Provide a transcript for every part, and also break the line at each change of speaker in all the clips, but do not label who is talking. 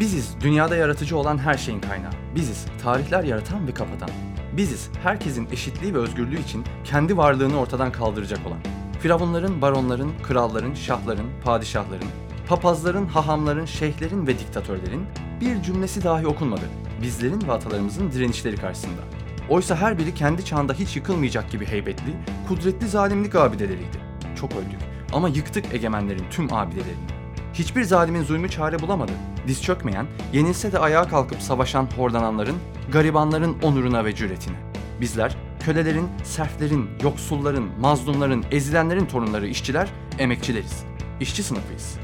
Biziz dünyada yaratıcı olan her şeyin kaynağı. Biziz tarihler yaratan ve kapatan. Biziz herkesin eşitliği ve özgürlüğü için kendi varlığını ortadan kaldıracak olan. Firavunların, baronların, kralların, şahların, padişahların, papazların, hahamların, şeyhlerin ve diktatörlerin bir cümlesi dahi okunmadı. Bizlerin ve atalarımızın direnişleri karşısında. Oysa her biri kendi çağında hiç yıkılmayacak gibi heybetli, kudretli zalimlik abideleriydi. Çok öldük ama yıktık egemenlerin tüm abidelerini. Hiçbir zalimin zulmü çare bulamadı. Diz çökmeyen, yenilse de ayağa kalkıp savaşan hordananların, garibanların onuruna ve cüretine. Bizler, kölelerin, serflerin, yoksulların, mazlumların, ezilenlerin torunları işçiler, emekçileriz. İşçi sınıfıyız.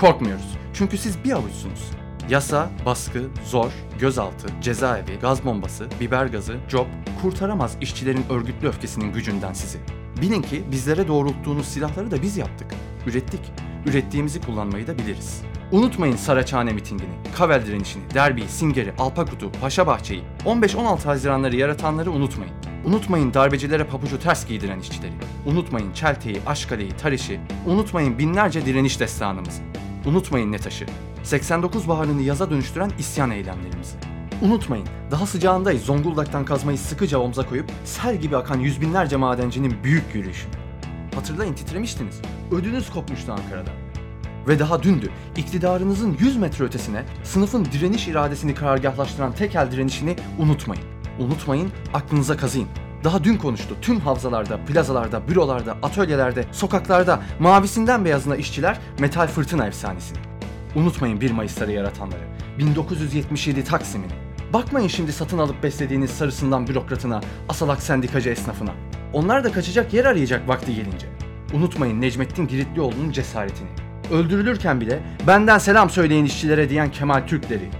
Korkmuyoruz. Çünkü siz bir avuçsunuz. Yasa, baskı, zor, gözaltı, cezaevi, gaz bombası, biber gazı, job kurtaramaz işçilerin örgütlü öfkesinin gücünden sizi. Bilin ki bizlere doğrulttuğunuz silahları da biz yaptık. Ürettik. Ürettiğimizi kullanmayı da biliriz. Unutmayın Saraçhane mitingini, Kavel direnişini, Derbi'yi, Singer'i, Alpakut'u, Paşabahçe'yi, 15-16 Haziranları yaratanları unutmayın. Unutmayın darbecilere papucu ters giydiren işçileri. Unutmayın Çelte'yi, Aşkale'yi, Tariş'i. Unutmayın binlerce direniş destanımızı. Unutmayın Netaş'ı. 89 baharını yaza dönüştüren isyan eylemlerimizi. Unutmayın, daha sıcağındayız Zonguldak'tan kazmayı sıkıca omza koyup sel gibi akan yüz binlerce madencinin büyük yürüyüşünü. Hatırlayın titremiştiniz. Ödünüz kopmuştu Ankara'da. Ve daha dündü. iktidarınızın 100 metre ötesine sınıfın direniş iradesini karargahlaştıran tekel direnişini unutmayın. Unutmayın, aklınıza kazıyın. Daha dün konuştu tüm havzalarda, plazalarda, bürolarda, atölyelerde, sokaklarda mavisinden beyazına işçiler metal fırtına efsanesini. Unutmayın 1 Mayıs'ları yaratanları. 1977 Taksim'ini. Bakmayın şimdi satın alıp beslediğiniz sarısından bürokratına, asalak sendikacı esnafına. Onlar da kaçacak yer arayacak vakti gelince. Unutmayın Necmettin Giritlioğlu'nun cesaretini. Öldürülürken bile benden selam söyleyin işçilere diyen Kemal Türkleri.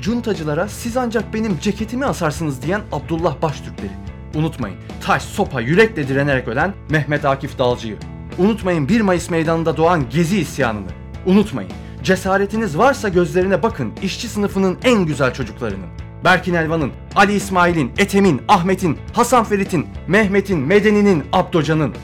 Cuntacılara siz ancak benim ceketimi asarsınız diyen Abdullah Baştürkleri. Unutmayın taş, sopa, yürekle direnerek ölen Mehmet Akif Dalcı'yı. Unutmayın 1 Mayıs meydanında doğan Gezi isyanını. Unutmayın cesaretiniz varsa gözlerine bakın işçi sınıfının en güzel çocuklarının. Berkin Elvan'ın, Ali İsmail'in, Ethem'in, Ahmet'in, Hasan Ferit'in, Mehmet'in, Medeni'nin, Abdocan'ın.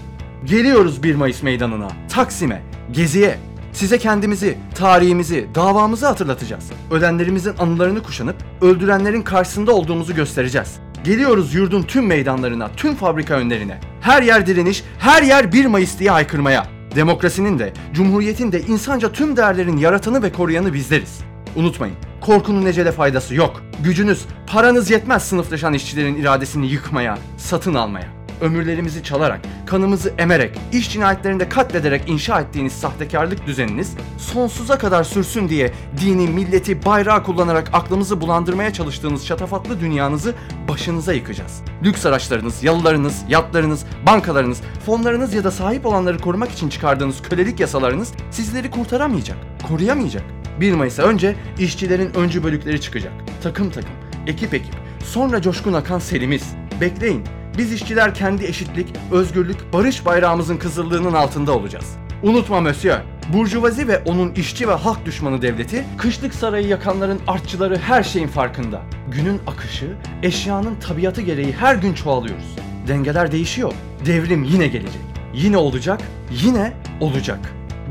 Geliyoruz 1 Mayıs meydanına, Taksim'e, Gezi'ye. Size kendimizi, tarihimizi, davamızı hatırlatacağız. Ölenlerimizin anılarını kuşanıp öldürenlerin karşısında olduğumuzu göstereceğiz. Geliyoruz yurdun tüm meydanlarına, tüm fabrika önlerine. Her yer direniş, her yer 1 Mayıs diye haykırmaya. Demokrasinin de, cumhuriyetin de insanca tüm değerlerin yaratanı ve koruyanı bizleriz. Unutmayın, korkunun ecele faydası yok. Gücünüz, paranız yetmez sınıflaşan işçilerin iradesini yıkmaya, satın almaya. Ömürlerimizi çalarak, kanımızı emerek, iş cinayetlerinde katlederek inşa ettiğiniz sahtekarlık düzeniniz sonsuza kadar sürsün diye dini, milleti, bayrağı kullanarak aklımızı bulandırmaya çalıştığınız şatafatlı dünyanızı başınıza yıkacağız. Lüks araçlarınız, yalılarınız, yatlarınız, bankalarınız, fonlarınız ya da sahip olanları korumak için çıkardığınız kölelik yasalarınız sizleri kurtaramayacak, koruyamayacak. 1 Mayıs'a önce işçilerin öncü bölükleri çıkacak. Takım takım, ekip ekip, sonra coşkun akan selimiz. Bekleyin, biz işçiler kendi eşitlik, özgürlük, barış bayrağımızın kızıllığının altında olacağız. Unutma Monsieur, Burjuvazi ve onun işçi ve halk düşmanı devleti, kışlık sarayı yakanların artçıları her şeyin farkında. Günün akışı, eşyanın tabiatı gereği her gün çoğalıyoruz. Dengeler değişiyor. Devrim yine gelecek. Yine olacak, yine olacak.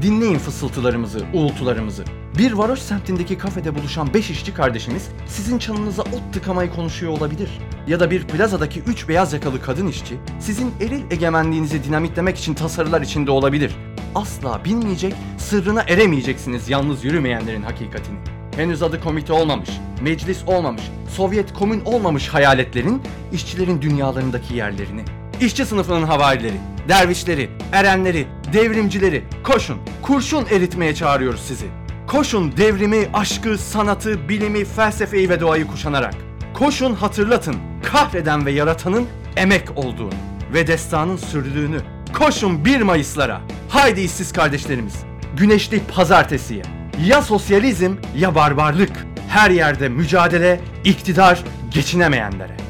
Dinleyin fısıltılarımızı, uğultularımızı. Bir varoş semtindeki kafede buluşan beş işçi kardeşimiz sizin çanınıza ot tıkamayı konuşuyor olabilir. Ya da bir plazadaki üç beyaz yakalı kadın işçi sizin eril egemenliğinizi dinamitlemek için tasarılar içinde olabilir. Asla bilmeyecek, sırrına eremeyeceksiniz yalnız yürümeyenlerin hakikatini. Henüz adı komite olmamış, meclis olmamış, Sovyet komün olmamış hayaletlerin, işçilerin dünyalarındaki yerlerini. İşçi sınıfının havarileri, dervişleri, erenleri, devrimcileri koşun, kurşun eritmeye çağırıyoruz sizi. Koşun devrimi, aşkı, sanatı, bilimi, felsefeyi ve doğayı kuşanarak. Koşun hatırlatın kahreden ve yaratanın emek olduğunu ve destanın sürdüğünü. Koşun 1 Mayıs'lara. Haydi işsiz kardeşlerimiz. Güneşli pazartesiye. Ya sosyalizm ya barbarlık. Her yerde mücadele, iktidar geçinemeyenlere.